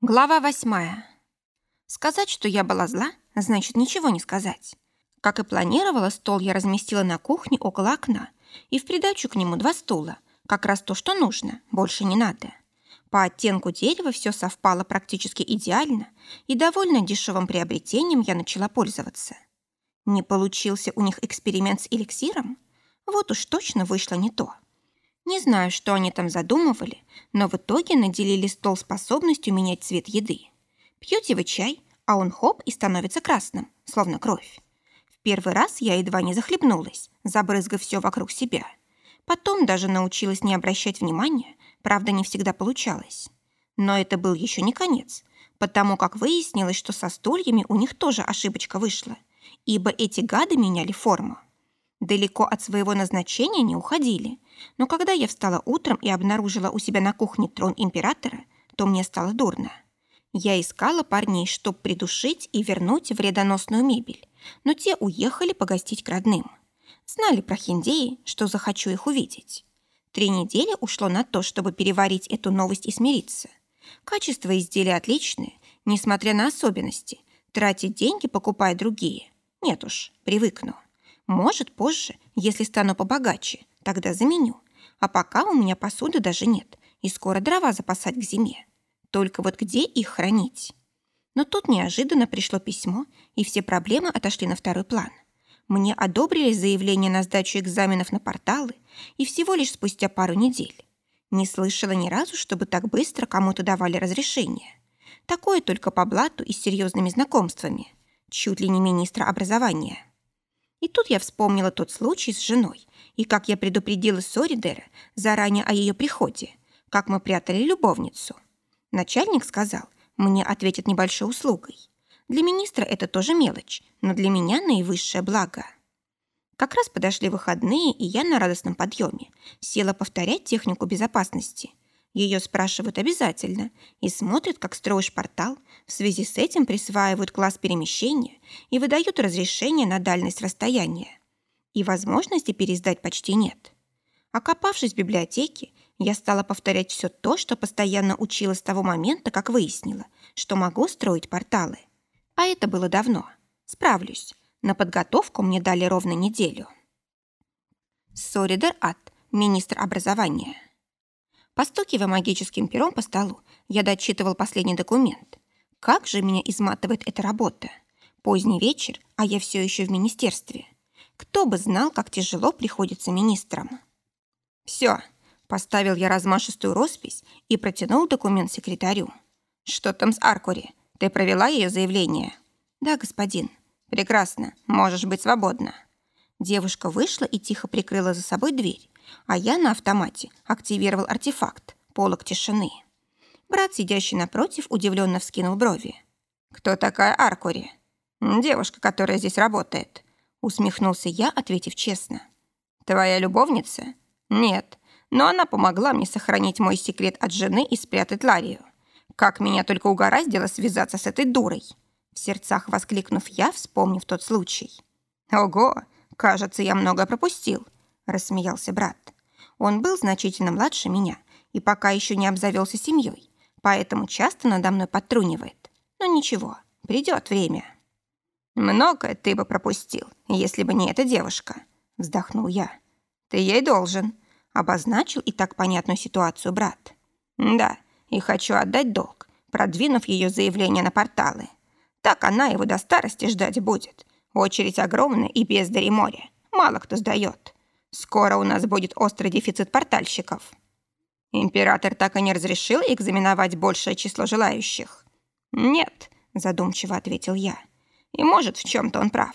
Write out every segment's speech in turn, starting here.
Глава восьмая. Сказать, что я была зла, значит ничего не сказать. Как и планировала, стол я разместила на кухне около окна и в придачу к нему два стула. Как раз то, что нужно, больше не надо. По оттенку дерева все совпало практически идеально, и довольно дешевым приобретением я начала пользоваться. Не получился у них эксперимент с эликсиром? Вот уж точно вышло не то. Не знаю, что они там задумывали, но в итоге наделили стол способностью менять цвет еды. Пьете вы чай, а он хоп и становится красным, словно кровь. В первый раз я едва не захлебнулась, забрызгав все вокруг себя. Потом даже научилась не обращать внимания, правда, не всегда получалось. Но это был еще не конец, потому как выяснилось, что со стульями у них тоже ошибочка вышла, ибо эти гады меняли форму. Далеко от своего назначения не уходили, но когда я встала утром и обнаружила у себя на кухне трон императора, то мне стало дурно. Я искала парней, чтобы придушить и вернуть вредоносную мебель, но те уехали погостить к родным. Знали про хиндеи, что захочу их увидеть. Три недели ушло на то, чтобы переварить эту новость и смириться. Качество изделия отличное, несмотря на особенности. Тратить деньги, покупая другие. Нет уж, привыкну. Может, позже, если стану побогаче, тогда заменю. А пока у меня посуды даже нет, и скоро дрова запасать к зиме. Только вот где их хранить? Но тут неожиданно пришло письмо, и все проблемы отошли на второй план. Мне одобрили заявление на сдачу экзаменов на порталы, и всего лишь спустя пару недель. Не слышала ни разу, чтобы так быстро кому-то давали разрешение. Такое только по блату и с серьезными знакомствами. Чуть ли не министра образования. И тут я вспомнила тот случай с женой, и как я предупредила Соридера заранее о ее приходе, как мы прятали любовницу. Начальник сказал, мне ответят небольшой услугой. Для министра это тоже мелочь, но для меня наивысшее благо. Как раз подошли выходные, и я на радостном подъеме села повторять технику безопасности – ее спрашивают обязательно и смотрят, как строишь портал. В связи с этим присваивают класс перемещения и выдают разрешение на дальность расстояния. И возможности пересдать почти нет. Окопавшись в библиотеке, я стала повторять все то, что постоянно учила с того момента, как выяснила, что могу строить порталы. А это было давно. Справлюсь. На подготовку мне дали ровно неделю. Соридер Ат, министр образования. Постукивая магическим пером по столу, я дочитывал последний документ. Как же меня изматывает эта работа. Поздний вечер, а я все еще в министерстве. Кто бы знал, как тяжело приходится министрам. Все, поставил я размашистую роспись и протянул документ секретарю. Что там с Аркури? Ты провела ее заявление? Да, господин. Прекрасно, можешь быть свободна. Девушка вышла и тихо прикрыла за собой дверь, а я на автомате активировал артефакт «Полок тишины». Брат, сидящий напротив, удивленно вскинул брови. «Кто такая Аркури?» «Девушка, которая здесь работает», — усмехнулся я, ответив честно. «Твоя любовница?» «Нет, но она помогла мне сохранить мой секрет от жены и спрятать Ларию. Как меня только угораздило связаться с этой дурой!» В сердцах воскликнув я, вспомнив тот случай. «Ого, кажется, я много пропустил», рассмеялся брат. Он был значительно младше меня и пока еще не обзавелся семьей, поэтому часто надо мной подтрунивает. Но ничего, придет время. «Многое ты бы пропустил, если бы не эта девушка», — вздохнул я. «Ты ей должен», — обозначил и так понятную ситуацию брат. «Да, и хочу отдать долг, продвинув ее заявление на порталы. Так она его до старости ждать будет. Очередь огромная и бездари моря. Мало кто сдает. Скоро у нас будет острый дефицит портальщиков. Император так и не разрешил экзаменовать большее число желающих. Нет, задумчиво ответил я. И может, в чем-то он прав.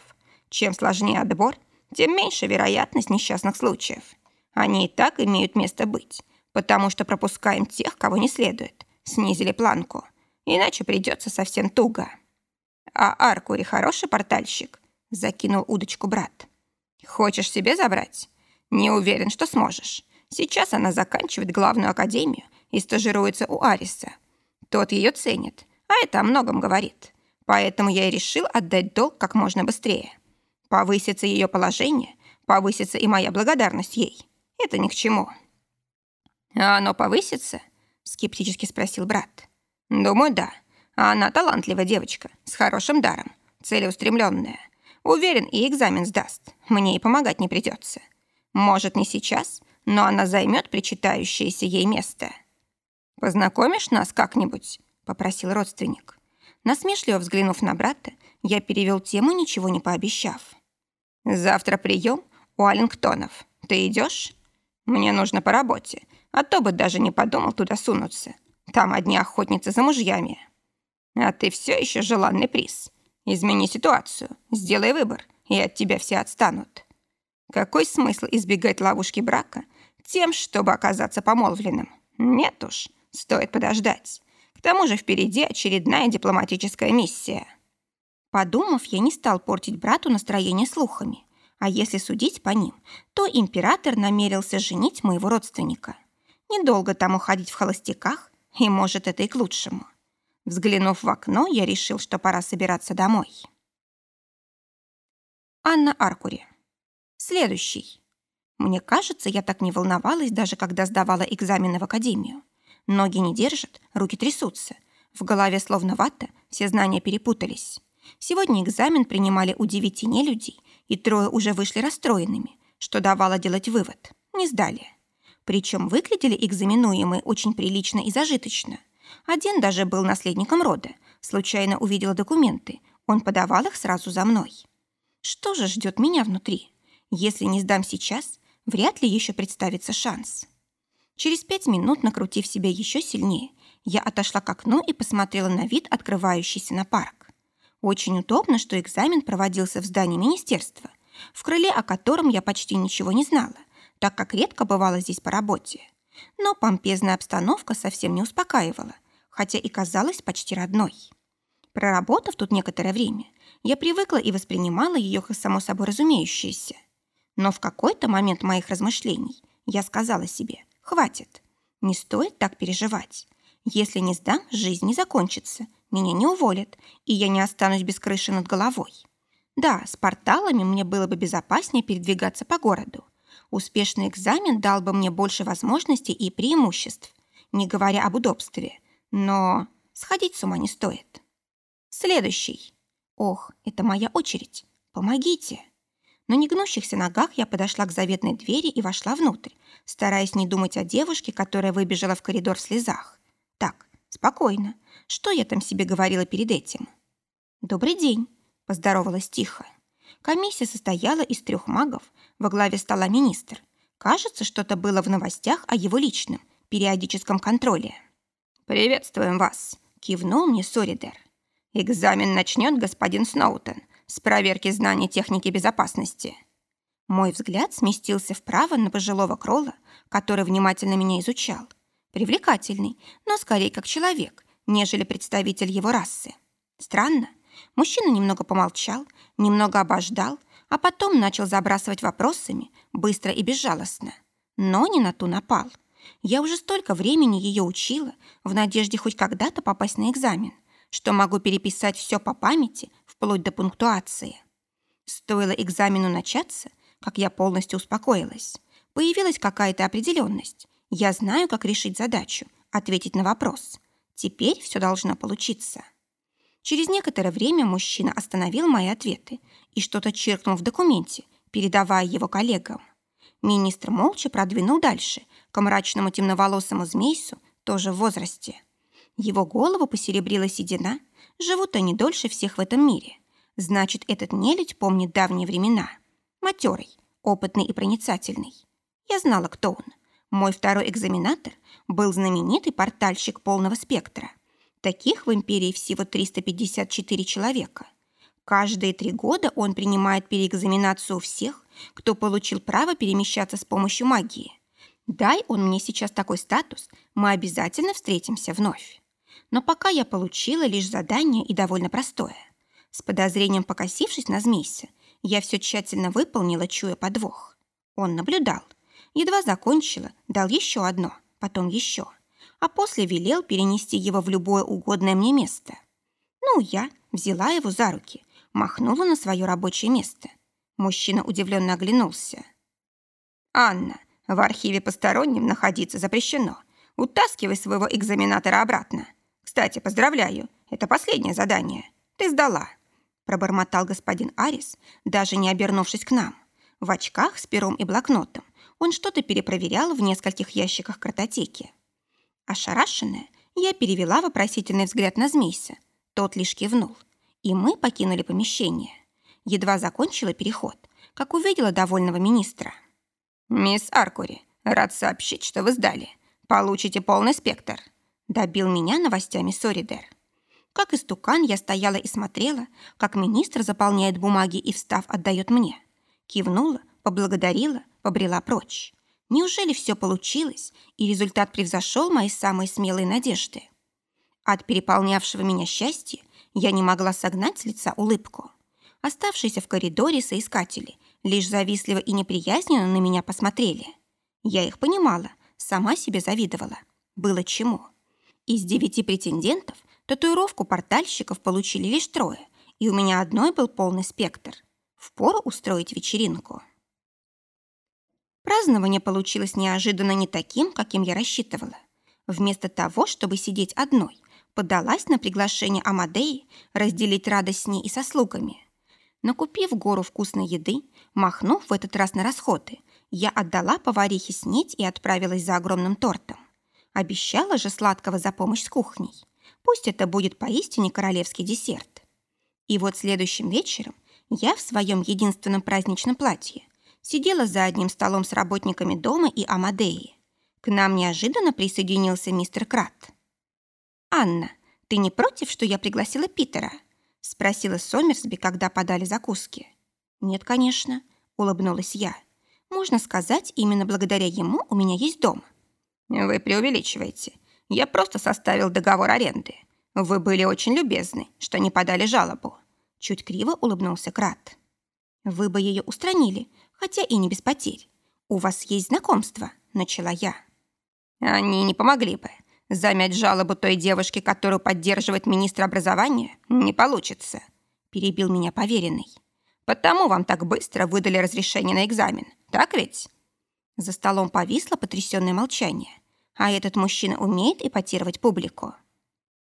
Чем сложнее отбор, тем меньше вероятность несчастных случаев. Они и так имеют место быть, потому что пропускаем тех, кого не следует. Снизили планку. Иначе придется совсем туго. А Аркури хороший портальщик, закинул удочку брат. Хочешь себе забрать? Не уверен, что сможешь. Сейчас она заканчивает главную академию и стажируется у Ариса. Тот ее ценит, а это о многом говорит. Поэтому я и решил отдать долг как можно быстрее. Повысится ее положение, повысится и моя благодарность ей. Это ни к чему. «А оно повысится?» — скептически спросил брат. Думаю, да. Она талантливая девочка, с хорошим даром, целеустремленная. Уверен, и экзамен сдаст. Мне и помогать не придется. Может, не сейчас, но она займет причитающееся ей место. «Познакомишь нас как-нибудь?» — попросил родственник. Насмешливо взглянув на брата, я перевел тему, ничего не пообещав. «Завтра прием у Аллингтонов. Ты идешь? Мне нужно по работе, а то бы даже не подумал туда сунуться. Там одни охотницы за мужьями. А ты все еще желанный приз. Измени ситуацию, сделай выбор, и от тебя все отстанут. Какой смысл избегать ловушки брака тем, чтобы оказаться помолвленным? Нет уж, стоит подождать. К тому же впереди очередная дипломатическая миссия. Подумав, я не стал портить брату настроение слухами. А если судить по ним, то император намерился женить моего родственника. Недолго там уходить в холостяках, и, может, это и к лучшему. Взглянув в окно, я решил, что пора собираться домой. Анна Аркури. Следующий. Мне кажется, я так не волновалась, даже когда сдавала экзамены в академию. Ноги не держат, руки трясутся. В голове словно вата, все знания перепутались. Сегодня экзамен принимали у девяти нелюдей, и трое уже вышли расстроенными, что давало делать вывод. Не сдали. Причем выглядели экзаменуемые очень прилично и зажиточно. Один даже был наследником рода. Случайно увидела документы. Он подавал их сразу за мной. Что же ждет меня внутри? Если не сдам сейчас, вряд ли еще представится шанс. Через пять минут, накрутив себя еще сильнее, я отошла к окну и посмотрела на вид, открывающийся на парк. Очень удобно, что экзамен проводился в здании министерства, в крыле о котором я почти ничего не знала, так как редко бывала здесь по работе. Но помпезная обстановка совсем не успокаивала, хотя и казалась почти родной. Проработав тут некоторое время, я привыкла и воспринимала ее как само собой разумеющееся. Но в какой-то момент моих размышлений я сказала себе «хватит, не стоит так переживать. Если не сдам, жизнь не закончится, меня не уволят, и я не останусь без крыши над головой. Да, с порталами мне было бы безопаснее передвигаться по городу. Успешный экзамен дал бы мне больше возможностей и преимуществ, не говоря об удобстве. Но сходить с ума не стоит. Следующий. Ох, это моя очередь. Помогите. На негнущихся ногах я подошла к заветной двери и вошла внутрь, стараясь не думать о девушке, которая выбежала в коридор в слезах. Так, спокойно. Что я там себе говорила перед этим? «Добрый день», — поздоровалась тихо. Комиссия состояла из трех магов, во главе стола министр. Кажется, что-то было в новостях о его личном, периодическом контроле. «Приветствуем вас», — кивнул мне Соридер. «Экзамен начнет господин Сноутон с проверки знаний техники безопасности». Мой взгляд сместился вправо на пожилого крола, который внимательно меня изучал. Привлекательный, но скорее как человек, нежели представитель его расы. Странно. Мужчина немного помолчал, немного обождал, а потом начал забрасывать вопросами, быстро и безжалостно. Но не на ту напал. Я уже столько времени ее учила, в надежде хоть когда-то попасть на экзамен, что могу переписать все по памяти, вплоть до пунктуации. Стоило экзамену начаться, как я полностью успокоилась. Появилась какая-то определенность. Я знаю, как решить задачу, ответить на вопрос. Теперь все должно получиться. Через некоторое время мужчина остановил мои ответы и что-то чиркнул в документе, передавая его коллегам. Министр молча продвинул дальше, к мрачному темноволосому змейсу, тоже в возрасте. Его голову посеребрила седина, живут они дольше всех в этом мире. Значит, этот нелюдь помнит давние времена. Матерый, опытный и проницательный. Я знала, кто он. Мой второй экзаменатор был знаменитый портальщик полного спектра. Таких в империи всего 354 человека. Каждые три года он принимает переэкзаменацию всех, кто получил право перемещаться с помощью магии. Дай он мне сейчас такой статус, мы обязательно встретимся вновь. Но пока я получила лишь задание и довольно простое. С подозрением покосившись на змейся, я все тщательно выполнила, чуя подвох. Он наблюдал – Едва закончила, дал еще одно, потом еще, а после велел перенести его в любое угодное мне место. Ну, я взяла его за руки, махнула на свое рабочее место. Мужчина удивленно оглянулся. «Анна, в архиве посторонним находиться запрещено. Утаскивай своего экзаменатора обратно. Кстати, поздравляю, это последнее задание. Ты сдала. Пробормотал господин Арис, даже не обернувшись к нам. В очках с пером и блокнотом он что-то перепроверял в нескольких ящиках картотеки. Ошарашенная, я перевела вопросительный взгляд на Змейса. Тот лишь кивнул. И мы покинули помещение. Едва закончила переход, как увидела довольного министра. «Мисс Аркури, рад сообщить, что вы сдали. Получите полный спектр», — добил меня новостями Соридер. Как истукан я стояла и смотрела, как министр заполняет бумаги и, встав, отдает мне. Кивнула, поблагодарила, побрела прочь. Неужели все получилось, и результат превзошел мои самые смелые надежды? От переполнявшего меня счастья я не могла согнать с лица улыбку. Оставшиеся в коридоре соискатели лишь завистливо и неприязненно на меня посмотрели. Я их понимала, сама себе завидовала. Было чему. Из девяти претендентов татуировку портальщиков получили лишь трое, и у меня одной был полный спектр. Впору устроить вечеринку. Празднование получилось неожиданно не таким, каким я рассчитывала. Вместо того, чтобы сидеть одной, подалась на приглашение Амадеи разделить радость с ней и со слугами. Накупив гору вкусной еды, махнув в этот раз на расходы, я отдала поварихе снеть и отправилась за огромным тортом. Обещала же сладкого за помощь с кухней. Пусть это будет поистине королевский десерт. И вот следующим вечером я в своем единственном праздничном платье сидела за одним столом с работниками дома и Амадеи. К нам неожиданно присоединился мистер Крат. «Анна, ты не против, что я пригласила Питера?» Спросила Сомерсби, когда подали закуски. «Нет, конечно», — улыбнулась я. «Можно сказать, именно благодаря ему у меня есть дом». «Вы преувеличиваете. Я просто составил договор аренды. Вы были очень любезны, что не подали жалобу». Чуть криво улыбнулся Крат. «Вы бы ее устранили, хотя и не без потерь. У вас есть знакомство», — начала я. «Они не помогли бы. Замять жалобу той девушки, которую поддерживает министр образования, не получится», перебил меня поверенный. «Потому вам так быстро выдали разрешение на экзамен, так ведь?» За столом повисло потрясённое молчание. А этот мужчина умеет эпатировать публику.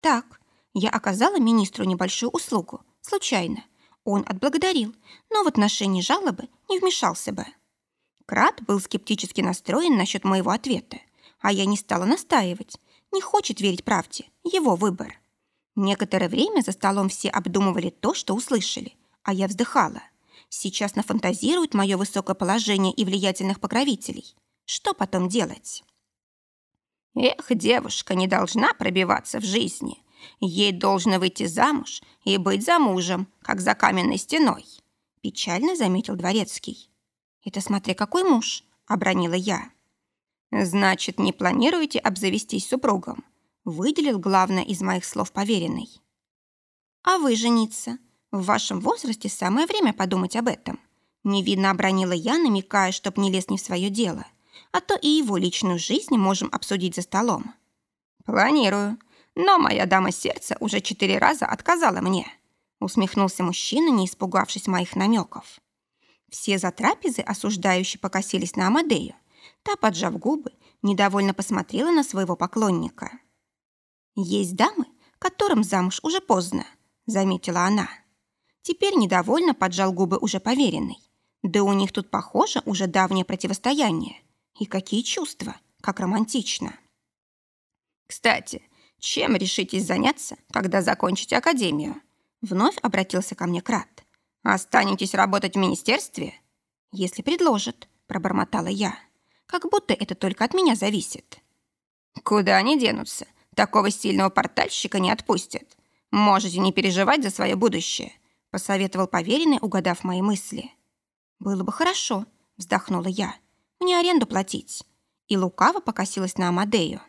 «Так, я оказала министру небольшую услугу, случайно. Он отблагодарил, но в отношении жалобы не вмешался бы». Крат был скептически настроен насчет моего ответа, а я не стала настаивать, не хочет верить правде. Его выбор. Некоторое время за столом все обдумывали то, что услышали, а я вздыхала. Сейчас нафантазирует мое высокое положение и влиятельных покровителей. Что потом делать? Эх, девушка не должна пробиваться в жизни. Ей должно выйти замуж и быть замужем, как за каменной стеной. Печально заметил дворецкий. Это смотря какой муж, обронила я. «Значит, не планируете обзавестись супругом?» выделил главное из моих слов поверенный. «А вы жениться? В вашем возрасте самое время подумать об этом». Невидно обронила я, намекая, чтоб не лез не в свое дело. А то и его личную жизнь можем обсудить за столом. «Планирую. Но моя дама сердца уже четыре раза отказала мне», усмехнулся мужчина, не испугавшись моих намеков. Все за трапезы осуждающие покосились на Амадею, Та, поджав губы, недовольно посмотрела на своего поклонника. «Есть дамы, которым замуж уже поздно», — заметила она. Теперь недовольно поджал губы уже поверенный. Да у них тут, похоже, уже давнее противостояние. И какие чувства, как романтично. «Кстати, чем решитесь заняться, когда закончите академию?» Вновь обратился ко мне Крат. «Останетесь работать в министерстве?» «Если предложат», — пробормотала я как будто это только от меня зависит. Куда они денутся? Такого сильного портальщика не отпустят. Можете не переживать за свое будущее, посоветовал поверенный, угадав мои мысли. Было бы хорошо, вздохнула я. Мне аренду платить. И лукаво покосилась на Амадею.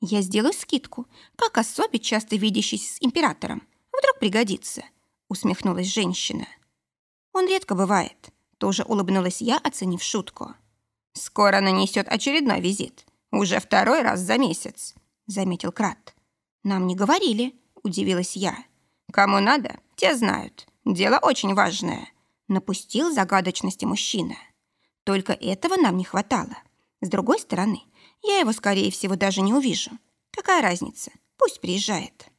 Я сделаю скидку, как особе, часто видящийся с императором. Вдруг пригодится, усмехнулась женщина. Он редко бывает. Тоже улыбнулась я, оценив шутку. «Скоро нанесет очередной визит. Уже второй раз за месяц», — заметил Крат. «Нам не говорили», — удивилась я. «Кому надо, те знают. Дело очень важное», — напустил загадочности мужчина. «Только этого нам не хватало. С другой стороны, я его, скорее всего, даже не увижу. Какая разница? Пусть приезжает.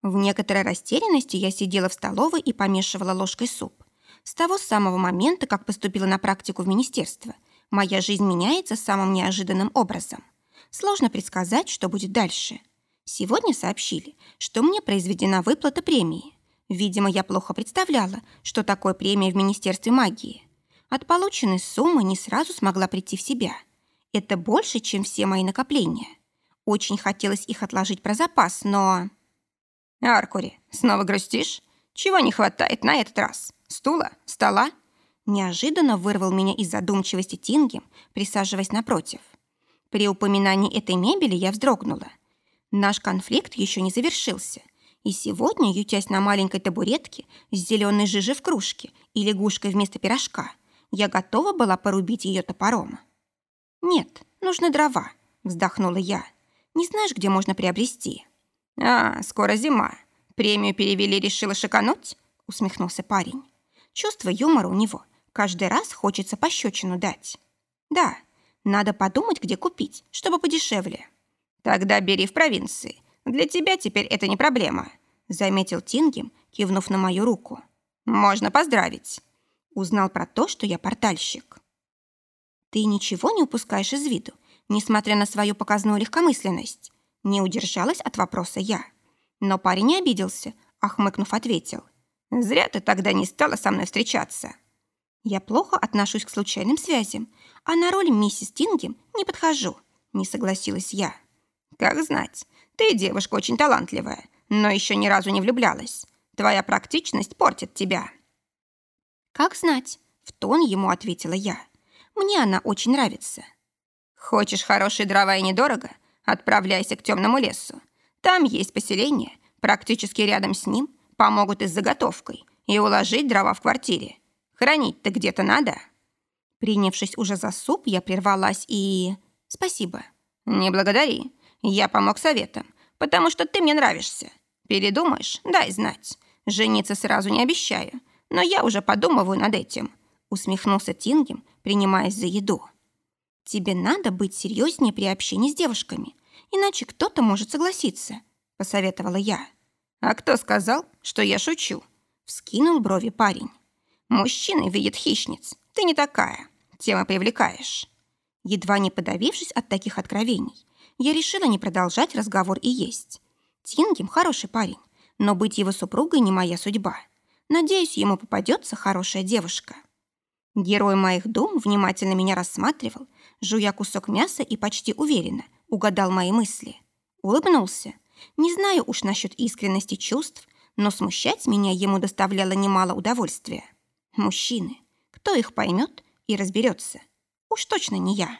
В некоторой растерянности я сидела в столовой и помешивала ложкой суп. С того самого момента, как поступила на практику в министерство, моя жизнь меняется самым неожиданным образом. Сложно предсказать, что будет дальше. Сегодня сообщили, что мне произведена выплата премии. Видимо, я плохо представляла, что такое премия в Министерстве магии. От полученной суммы не сразу смогла прийти в себя. Это больше, чем все мои накопления. Очень хотелось их отложить про запас, но... «Аркури, снова грустишь? Чего не хватает на этот раз? Стула? Стола?» Неожиданно вырвал меня из задумчивости Тингем, присаживаясь напротив. При упоминании этой мебели я вздрогнула. Наш конфликт еще не завершился, и сегодня, ютясь на маленькой табуретке с зеленой жижей в кружке и лягушкой вместо пирожка, я готова была порубить ее топором. «Нет, нужны дрова», — вздохнула я. «Не знаешь, где можно приобрести?» «А, скоро зима. Премию перевели, решила шикануть?» — усмехнулся парень. Чувство юмора у него. Каждый раз хочется пощечину дать. «Да, надо подумать, где купить, чтобы подешевле». «Тогда бери в провинции. Для тебя теперь это не проблема», — заметил Тингем, кивнув на мою руку. «Можно поздравить». Узнал про то, что я портальщик. «Ты ничего не упускаешь из виду, несмотря на свою показную легкомысленность?» Не удержалась от вопроса я. Но парень не обиделся, а ответил. «Зря ты тогда не стала со мной встречаться». «Я плохо отношусь к случайным связям, а на роль миссис Тингем не подхожу», не согласилась я. «Как знать, ты девушка очень талантливая, но еще ни разу не влюблялась. Твоя практичность портит тебя». «Как знать», — в тон ему ответила я. «Мне она очень нравится». «Хочешь хорошие дрова и недорого? Отправляйся к темному лесу. Там есть поселение, практически рядом с ним помогут и с заготовкой, и уложить дрова в квартире. Хранить-то где-то надо». Принявшись уже за суп, я прервалась и... «Спасибо». «Не благодари. Я помог советам, потому что ты мне нравишься. Передумаешь? Дай знать. Жениться сразу не обещаю, но я уже подумываю над этим», усмехнулся Тингем, принимаясь за еду. «Тебе надо быть серьезнее при общении с девушками, иначе кто-то может согласиться», — посоветовала я. «А кто сказал, что я шучу?» — вскинул брови парень. «Мужчины видят хищниц. Ты не такая. Тема привлекаешь». Едва не подавившись от таких откровений, я решила не продолжать разговор и есть. Тингем хороший парень, но быть его супругой не моя судьба. Надеюсь, ему попадется хорошая девушка. Герой моих дум внимательно меня рассматривал, жуя кусок мяса и почти уверенно угадал мои мысли. Улыбнулся. Не знаю уж насчет искренности чувств, но смущать меня ему доставляло немало удовольствия. Мужчины. Кто их поймет и разберется? Уж точно не я.